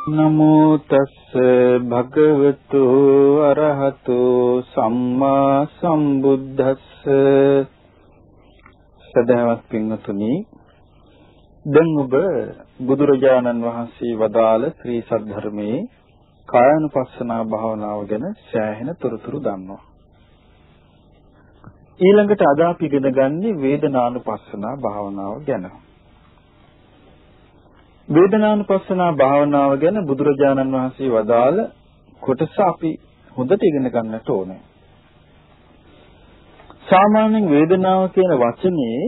නමෝ තස්ස භගවතු අරහතු සම්මා සම්බුද්දස්ස. සදහවත් පින්වතුනි දැන් ඔබ බුදුරජාණන් වහන්සේ වදාළ ත්‍රි සද්ධර්මයේ කායानुපස්සනා භාවනාව ගැන සෑහෙන තොරතුරු දන්නවා. ඊළඟට අද අපි ඉගෙන ගන්නේ වේදනානුපස්සනා භාවනාව ගැන. වේදනානුපස්සනා භාවනාව ගැන බුදුරජාණන් වහන්සේ වදාළ කොටස අපි හොඳට ඉගෙන ගන්නට ඕනේ. සාමාන්‍යයෙන් වේදනාව කියන වචනේ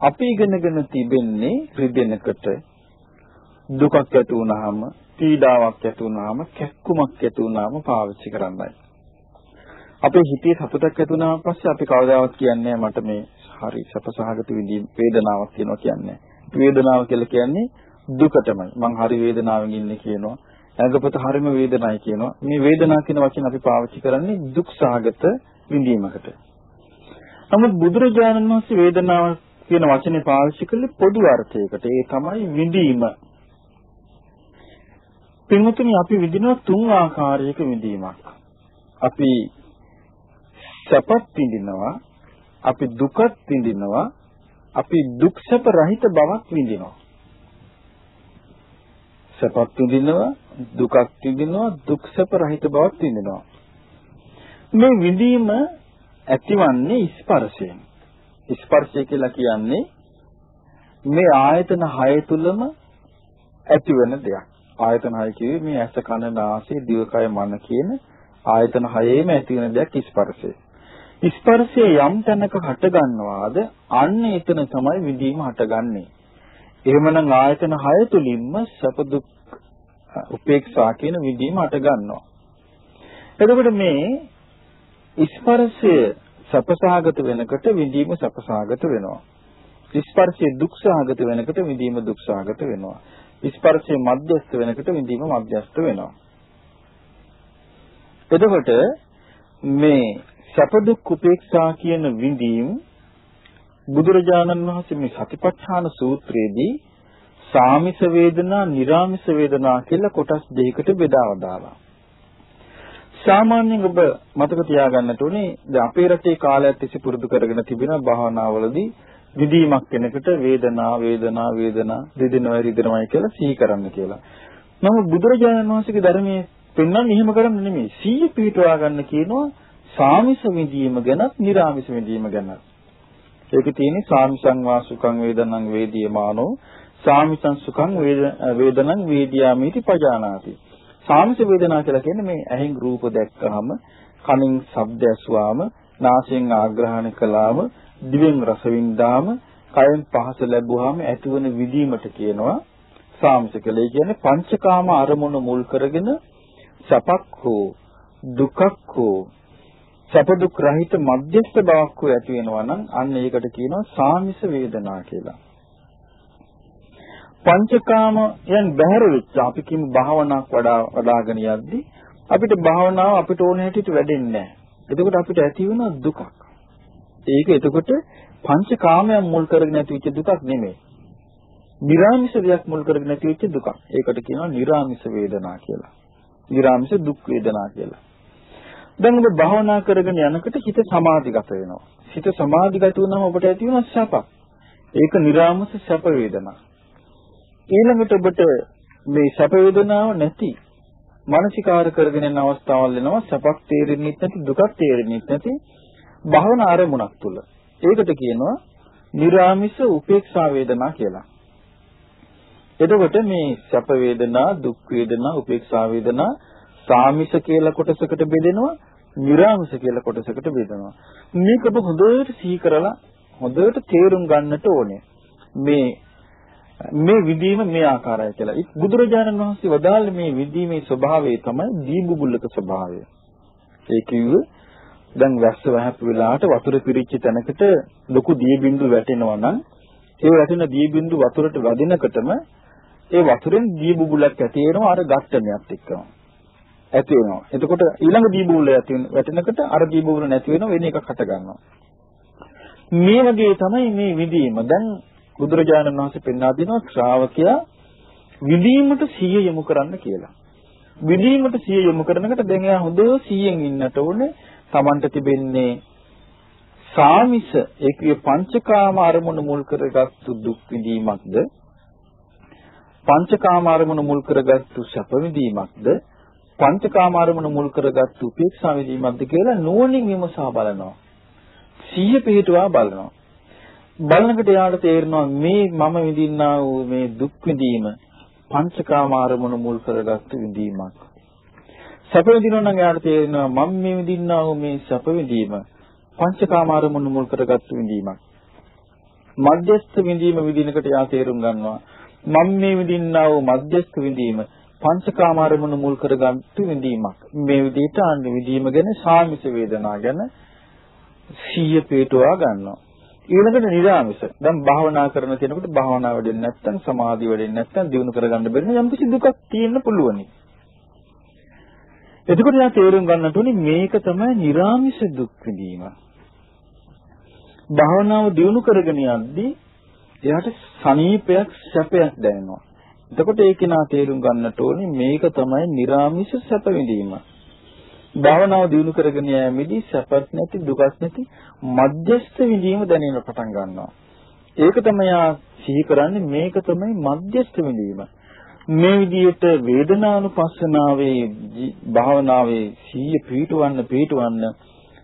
අපි ඉගෙනගෙන තිබෙන්නේ රිදෙනකට දුකක් ඇති වුනහම පීඩාවක් ඇති වුනහම කැක්කුමක් ඇති වුනහම පාවිච්චි කරන්නයි. අපේ හිතේ සතුටක් ඇති වුණාම පස්සේ අපි කවදාවත් කියන්නේ මට මේ හරි සපසහගත විදි වේදනාවක් තියෙනවා කියන්නේ. වේදනාව කියලා කියන්නේ දුකටමයි. මං හරි වේදනාවෙන් ඉන්නේ කියනවා. ඇඟපත හරිම වේදනයි කියනවා. මේ වේදනාව කියන වචන අපි පාවිච්චි කරන්නේ දුක් සහගත විඳීමකට. නමුත් බුදුරජාණන් වහන්සේ වේදනාව කියන වචනේ පාවිච්චි කළේ පොදු අර්ථයකට. ඒ තමයි විඳීම. පින්වතුනි අපි විඳිනවා තුන් ආකාරයක විඳීමක්. අපි සැපත් විඳිනවා, අපි දුකත් විඳිනවා, අපි දුක් සැප රහිත බවක් විඳිනවා. සැපත් විඳිනවා දුකක් විඳිනවා දුක් සැප රහිත බවක් විඳිනවා. මේ විඳීම ඇතිවන්නේ ස්පර්ශයෙන්. ස්පර්ශය කියලා කියන්නේ මේ ආයතන 6 තුලම ඇතිවෙන දෙයක්. ආයතන 6 කිව්වේ මේ ඇස කන නාසය දිවකය මන කියන ආයතන 6ේම ඇතිවෙන දෙයක් ස්පර්ශය. ස්පර්ශය යම් තැනක හට ගන්නවාද අන්න එතන තමයි විඳීම හටගන්නේ. එහෙමනම් ආයතන 6 තුලින්ම සැප දුක් උපේක්ෂා කියන විදිහම අට ගන්නවා. එතකොට මේ ස්පර්ශය සැපසහගත වෙනකොට විඳීම සැපසහගත වෙනවා. ස්පර්ශය දුක්සහගත වෙනකොට විඳීම දුක්සහගත වෙනවා. ස්පර්ශය මධ්‍යස්ථ වෙනකොට විඳීම මධ්‍යස්ථ වෙනවා. එතකොට මේ සැප දුක් උපේක්ෂා කියන විඳීම් බුදුරජාණන් වහන්සේ මේ සතිපට්ඨාන සූත්‍රයේදී සාමිස වේදනා, නිර්ාමිස වේදනා කියලා කොටස් දෙකකට බෙදා දාලා. සාමාන්‍යයෙන් ඔබ මතක තියාගන්නට ඕනේ දැන් අපේ රටේ කාලයක් තිස්සේ පුරුදු කරගෙන තිබෙන භාවනාවලදී විදීමක් වෙනකොට වේදනා වේදනා වේදනා රිදෙනවා රිදෙනවායි කියලා සිහි කරන්න කියලා. නමුත් බුදුරජාණන් වහන්සේගේ ධර්මයේ පෙන්වන්නේ එහෙම කරන්න නෙමෙයි. සීය පිටවා ගන්න කියනවා සාමිස විදීම ගැනත්, නිර්ාමිස විදීම ගැනත්. ඒකේ තියෙන්නේ සාමිසං වාසුකං වේදනං වේදියමානෝ සාමිසං සුඛං වේදනං වේදියාමිති පජානාති. සාමිස වේදනා කියලා කියන්නේ මේ ඇහෙන් රූප දැක්කහම, කනින් ශබ්ද ඇසුවාම, නාසයෙන් ආග්‍රහණය කළාම, දිවෙන් රස වින්දාම, කයෙන් පහස ලැබුවාම ඇතිවන විදීමට කියනවා සාමිස කියලා. ඒ කියන්නේ පංචකාම අරමුණු මුල් කරගෙන සපක් හෝ දුකක් හෝ සැප දුක් රහිත මධ්‍යස්ථ බවක් හෝ ඇති වෙනවා නම් අන්න ඒකට කියනවා සාමිස වේදනා කියලා. පංචකාමයන් බැහැර වෙච්ච අපි කියමු භාවනාවක් වඩා වඩාගෙන යද්දී අපිට භාවනාව අපිට ඕන හැටියට වැඩෙන්නේ නැහැ. එතකොට අපිට ඇති වෙන දුකක්. ඒක එතකොට පංචකාමයන් මුල් කරගෙන ඇතිවෙච්ච දුකක් නෙමෙයි. නිරාමිෂ දෙයක් මුල් කරගෙන ඇතිවෙච්ච දුකක්. ඒකට කියනවා නිරාමිෂ වේදනා කියලා. නිරාමිෂ දුක් වේදනා කියලා. දැන් ඔබ භාවනා කරගෙන යනකොට හිත සමාධිගත වෙනවා. හිත සමාධිගත වුණාම ඔබට ඇති වෙන සැපක්. ඒක නිරාමස සැප වේදනා. ඊළඟට ඔබට මේ සැප වේදනාව නැති මානසිකාර කරගෙන යන අවස්ථාවල් වෙනවා සැපක් තේරෙන්නේ නැති දුකක් තේරෙන්නේ නැති භවනා අරමුණක් තුල. ඒකට කියනවා නිරාමිස උපේක්ෂා වේදනා කියලා. එතකොට මේ සැප වේදනා, දුක් වේදනා, උපේක්ෂා වේදනා සාමිස කියලා කොටසකට බෙදෙනවා, නිරාමිස කියලා කොටසකට බෙදෙනවා. මේක ඔබ හොඳට සිහි කරලා හොඳට තේරුම් ගන්නට ඕනේ. මේ මේ විදීම මේ ආකාරය කියලා. බුදුරජාණන් වහන්සේ වදාළ මේ විදීමේ ස්වභාවය තමයි දීබුබුල්ලක ස්වභාවය. ඒ කිව්වේ දැන් වැස්ස වහපු වෙලාවට වතුර පිරිච්ච තැනකට ලොකු දී බින්දු වැටෙනවා නම් ඒ වැටෙන දී බින්දු වතුරට වැදිනකොටම ඒ වතුරෙන් දී බුබුලක් ඇති වෙනවා අර ඝට්ටනයත් එක්කම. ඇති වෙනවා. එතකොට ඊළඟ දී බුබුල ඇති වැටෙනකොට අර දී බුබුල නැති වෙනවා වෙන එකක් හට ගන්නවා. මේ වගේ තමයි මේ විදීම. දැන් බුදුරජාණන් වහන්සේ පෙන්වා දෙනවා ශ්‍රාවකයා විඳීමට සිය යොමු කරන්න කියලා. විඳීමට සිය යොමු කරනකොට දැන් එයා හොඳ සියෙන් ඉන්නට ඕනේ. Tamanට තිබෙන්නේ සාමිස ඒකේ පංචකාම අරමුණු මුල් කරගත්තු දුක් විඳීමක්ද පංචකාම අරමුණු මුල් කරගත්තු සැප විඳීමක්ද පංචකාම අරමුණු මුල් කරගත්තු උපේක්ෂා විඳීමක්ද කියලා නුවණින් විමසා බලනවා. සිහිය පිහිටුවා බලනවා. බලනකොට යාට තේරෙනවා මේ මම විඳින්නා වූ මේ දුක් විඳීම පංචකාම අරමුණු මුල් කරගත්තු විඳීමක්. සැප විඳිනවා නම් යාට තේරෙනවා මම මේ විඳින්නා වූ මේ සැප විඳීම පංචකාම අරමුණු මුල් කරගත්තු විඳීමක්. මධ්‍යස්ථ විඳීම විඳිනකොට යා තේරුම් ගන්නවා මම මේ විඳින්නා වූ මධ්‍යස්ථ විඳීම පංචකාම අරමුණු මුල් කරගත්තු විඳීමක්. මේ විදිහට අන්න විඳීම ගැන සාමිස වේදනා ගැන සිහිය පිටුවා ගන්නවා. ඊළඟට නිරාමිස. දැන් භාවනා කරන කෙනෙකුට භාවනා වැඩෙන්නේ නැත්නම් සමාධිය වැඩෙන්නේ නැත්නම් දිනු කරගන්න බැරි නම් යම්කිසි දුකක් තියෙන්න පුළුවනි. එතකොට යා තේරුම් ගන්නට ඕනේ මේක තමයි නිරාමිස දුක් විඳීම. භාවනාව දිනු කරගෙන යද්දී එයාට සනීපයක් සැපයක් දැනෙනවා. එතකොට ඒ කෙනා තේරුම් ගන්නට ඕනේ මේක තමයි නිර්ාමිෂ සැප විඳීම. භාවනාව දිනු කරගෙන යෑමේදී සැපත් නැති දුකත් නැති මධ්‍යස්ථ විඳීම දැනෙන්න පටන් ගන්නවා. ඒක තමයි ආ සිහි කරන්නේ මේක තමයි මධ්‍යස්ථ විඳීම. මේ විදිහට වේදනානුපස්සනාවේ භාවනාවේ සිහිය පිටවන්න පිටවන්න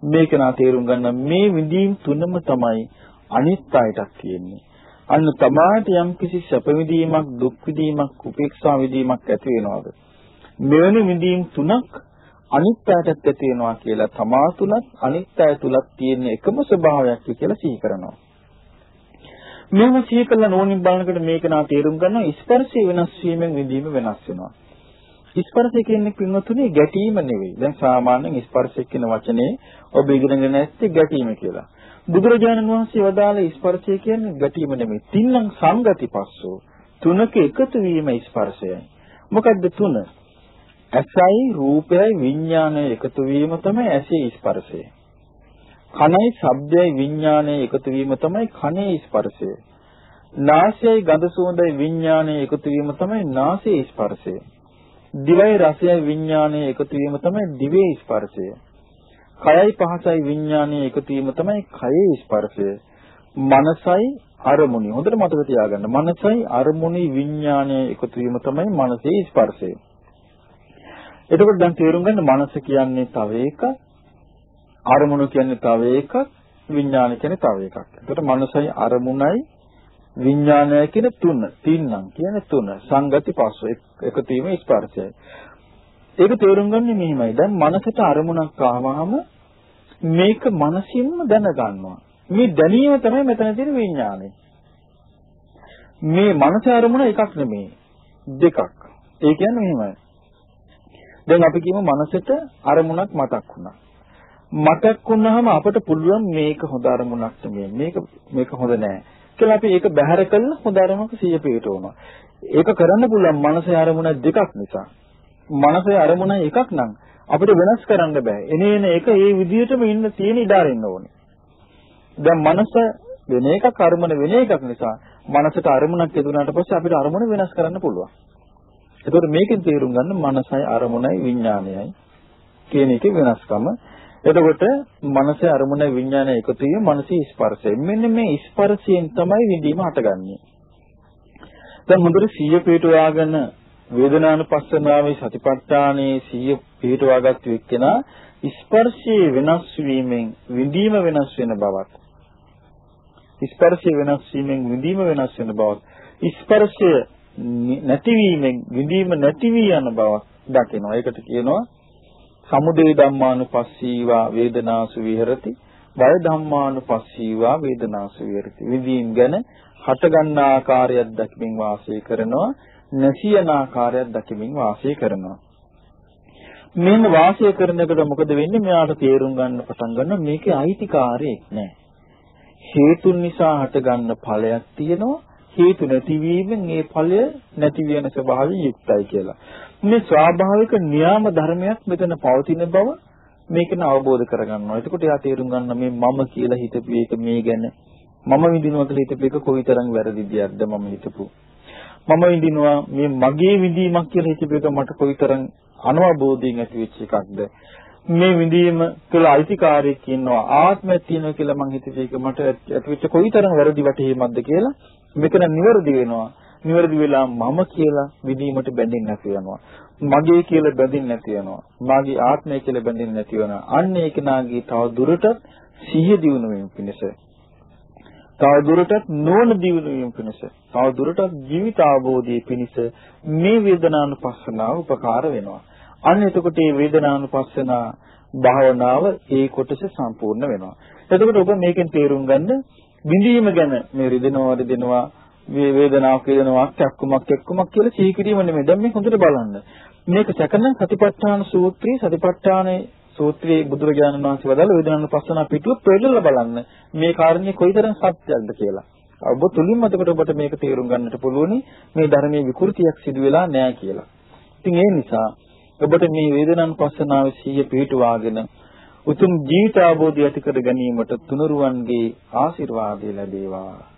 මේක නා තේරුම් ගන්න මේ විඳීම් තුනම තමයි අනිත් අයටත් තියෙන්නේ. අන්න තමාට යම් කිසි සැප විඳීමක් දුක් විඳීමක් උපේක්ෂා විඳීමක් ඇති වෙනවද මෙවැනි විඳීම් තුනක් අනිත් අයටත් ඇති වෙනවා කියලා තමා තුලත් අනිත් අය තුලත් තියෙන එකම ස්වභාවයක් කියලා සිහි කරනවා මෙහෙම සිහි කළා නෝනින් බලනකොට මේක නා තේරුම් ගන්නවා ස්පර්ශය වෙනස් වීමෙන් විඳීම වෙනස් වෙනවා ස්පර්ශය කියන්නේ පින්වතුනි ගැටීම නෙවෙයි. දැන් සාමාන්‍යයෙන් ස්පර්ශය කියන වචනේ ඔබ ඉගෙනගෙන නැත්තේ ගැටීම කියලා. බුදුරජාණන් වහන්සේ වදාළ ස්පර්ශය කියන්නේ ගැටීම නෙමෙයි. තින්නම් සංගතිපස්සෝ. තුනක එකතු වීම ස්පර්ශයයි. මොකද්ද තුන? ඇසයි රූපයයි විඥානය එකතු වීම තමයි ඇසේ ස්පර්ශය. කනයි ශබ්දයයි විඥානය එකතු වීම තමයි කනේ ස්පර්ශය. නාසයයි ගඳ සුවඳයි විඥානය එකතු වීම තමයි නාසයේ ස්පර්ශය. දිවයි රසයයි විඥානය එකතු වීම තමයි දිවේ ස්පර්ශය. කයයි පහසයි විඥානයේ එකතු වීම තමයි කයේ ස්පර්ශය. මනසයි අරමුණයි. හොඳට මතක තියාගන්න. මනසයි අරමුණයි විඥානයේ එකතු වීම තමයි මනසේ ස්පර්ශය. එතකොට දැන් තේරුම් ගන්න මනස කියන්නේ තව එකක්. අරමුණු කියන්නේ තව එකක්. විඥාන කියන්නේ තව එකක්. එතකොට මනසයි අරමුණයි විඥානය කියන තුන. තින්නම් කියන්නේ තුන. සංගති පස්ස එකතු වීම ස්පර්ශයයි. ඒක තේරුම් ගන්න මෙහිමයි. දැන් මනසට අරමුණක් ආවහම මේක මනසින්ම දැනගන්නවා. මේ දැනීම තමයි මෙතන තියෙන විඥානය. මේ මනස අරමුණ එකක් නෙමෙයි. දෙකක්. ඒ කියන්නේ මෙහිමයි. දැන් අපි කියමු මනසට අරමුණක් මතක් වුණා. මතක් වුණාම අපට පුළුවන් මේක හොඳ අරමුණක් නෙමෙයි. මේක මේක හොඳ නෑ. කියලා අපි ඒක බැහැර කළා හොඳ අරමුණක සිය පිටවනවා. ඒක කරන්න පුළුවන් මනසේ අරමුණ දෙකක් නිසා. මනසේ අරමුණ එකක් නම් අපිට වෙනස් කරන්න බෑ. එනේන එක ඒ විදිහටම ඉන්න තියෙන ඉඩාරින්න ඕනේ. දැන් මනස වෙන එකක් අරමුණ වෙන එකක් නිසා මනසට අරමුණක් ලැබුණාට පස්සේ අපිට අරමුණ වෙනස් කරන්න පුළුවන්. එතකොට මේකෙන් තේරුම් ගන්න මනසයි අරමුණයි විඥානයයි කියන එකේ වෙනස්කම. එතකොට මනසේ අරමුණයි විඥානය එකතු වීම මනසේ ස්පර්ශය. මෙන්න මේ ස්පර්ශයෙන් තමයි විඳීම හටගන්නේ. දැන් හොඳට සිහිය පිටුවාගෙන වේදනානුපස්සනාවේ සතිපට්ඨානයේ සිය පිටවාගත්තු එක්කෙනා ස්පර්ශයේ වෙනස් වීමෙන් විඳීම වෙනස් වෙන බවක් ස්පර්ශයේ වෙනස් වීමෙන් විඳීම වෙනස් වෙන බවක් ස්පර්ශය නැතිවීමෙන් විඳීම නැති වී යන බවක් දකිනවා. ඒකට කියනවා සමුදය ධම්මානුපස්සීවා වේදනාසු විහෙරති. වය ධම්මානුපස්සීවා වේදනාසු විහෙරති. විඳීම් ගැන හට ගන්න ආකාරයක් දක්මින් වාසය කරනවා. නැසියන ආකාරයක් දකිමින් වාසය කරනවා. මෙන්න වාසය කරනකොට මොකද වෙන්නේ? මෙයාට තේරුම් ගන්න පටන් ගන්න මේකේ අයිතිකාරයෙක් නැහැ. හේතුන් නිසා හටගන්න ඵලයක් තියෙනවා. හේතු නැතිවීමෙන් ඒ ඵලය නැති වෙන ස්වභාවයෙන් යුක්තයි කියලා. මේ ස්වාභාවික න්‍යාම ධර්මයක් මෙතන පවතින බව මේකන අවබෝධ කරගන්නවා. එතකොට එයා තේරුම් ගන්න මේ මම කියලා හිතපු එක මේ ගැන මම විඳිනවා කියලා හිතපු එක කොයිතරම් වැරදි දෙයක්ද මම හිතපු. මම විඳිනවා මේ මගේ විඳීමක් කියලා හිතපු එක මට කොයිතරම් අනවබෝධයෙන් ඇති වෙච්ච එකක්ද? මේ විඳීම තුළ අයිතිකාරයෙක් ඉන්නවා ආත්මයක් තියෙනවා කියලා මං හිතේ ඒක මට ඇතිවෙච්ච කොයිතරම් වැරදි වටහීමක්ද කියලා මෙතන නිවැරදි වෙනවා. නිවැරදි වෙලා මම කියලා විඳීමට බැඳෙන්නේ නැති වෙනවා. මගේ කියලා බැඳෙන්නේ නැති වෙනවා. මාගේ ආත්මය කියලා බැඳෙන්නේ නැති වෙනවා. අන්න ඒක නාගේ තව දුරටත් සිහිය දියුණු වීම පිණිස තව දුරටත් නොවන දියුණු වීම පිණිස තව දුරටත් ජීවිත අවබෝධයේ පිණිස මේ වේදනානුපස්සනාව උපකාර වෙනවා අන්න එතකොට මේ වේදනානුපස්සන භාවනාව ඒ කොටස සම්පූර්ණ වෙනවා. එතකොට ඔබ මේකෙන් තේරුම් ගන්න විඳීම ගැන මේ රිදෙනවා රිදෙනවා මේ වේදනාවක් වේදනාවක් එක්කමක් එක්කමක් කියලා සිහි කිරීම නෙමෙයි. දැන් මේ හොඳට බලන්න. මේක සැකනම් සතිපට්ඨාන සූත්‍රයේ සතිපට්ඨානයේ සූත්‍රයේ බුදුරජාණන් වහන්සේ වදාළ වේදනානුපස්සන පිටුව පෙරලලා බලන්න. මේ කාරණේ කොයිතරම් සත්‍යක්ද කියලා. ඔබ තුලින්ම එතකොට ඔබට මේක තේරුම් ගන්නට පුළුවනි මේ ධර්මයේ විකෘතියක් සිදු වෙලා නැහැ කියලා. ඉතින් ඒ නිසා ඔබට මේ වේදනානුපස්සනාවේ සිහිය පිහිටුවාගෙන උතුම් ජීවිත අවබෝධය ඇති කර ගැනීමට තුනුරුවන්ගේ ආශිර්වාදය ලැබේවා